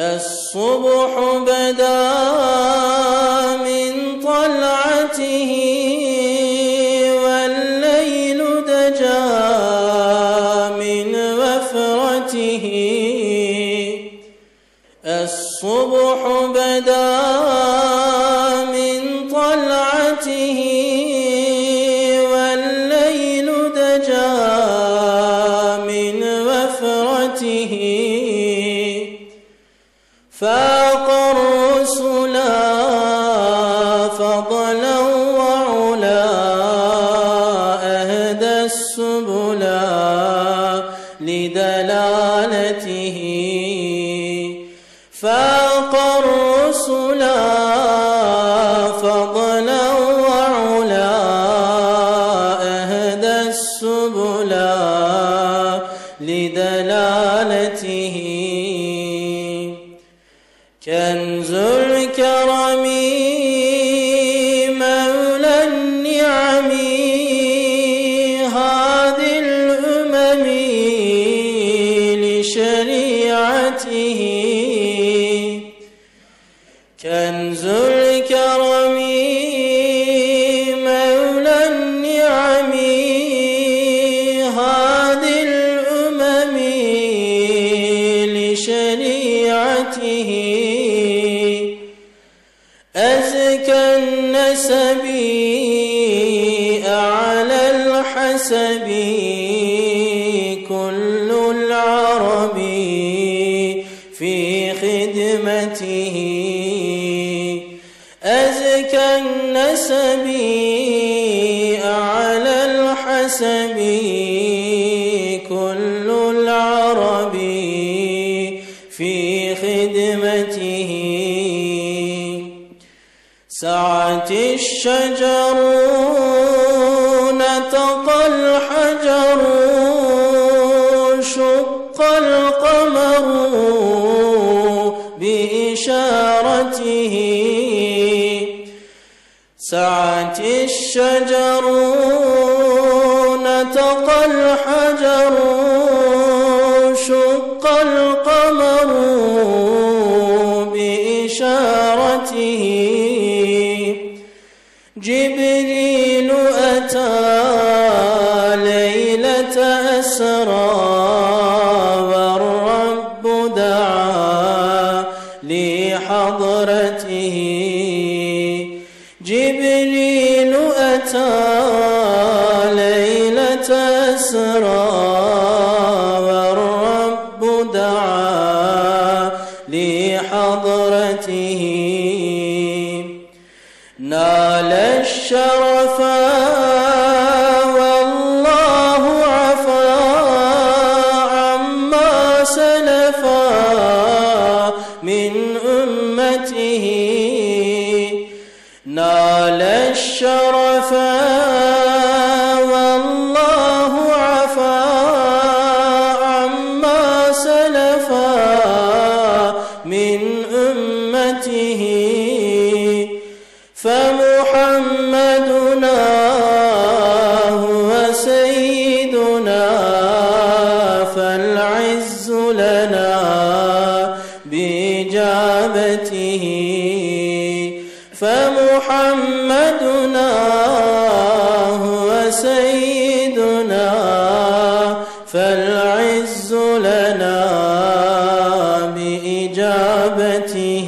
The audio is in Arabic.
الصبح بدا من طلعته والليل دجا من وفرته. الصبح بدا من طلعته والليل دجا فاق الرسلا فضلا وعلا أهدى السبلا لدلالته. فاق الرسلا فضلا وعلا أهدى السبلا لدلالته. كنز الكرم مولى النعم هذه الأمم لشريعته. كنز الكرم النسب أعلى الحسب كل العرب في خدمته. أزكى النسب أعلى الحسب سعت الشجر نطق الحجر شق القمر بإشارته. سعت الشجر نطق الحجر شق القمر بإشارته. جبريل أتى ليلة أسرى والرب دعا لحضرته. جبريل أتى ليلة أسرى والرب دعا لحضرته. نال الشرف والله عفا عما سلفا من أمته. نال الشرف والله عفا عما سلفا من أمته. فمحمدنا لنا بإجابته. فمحمدنا هو سيدنا فالعز لنا بإجابته.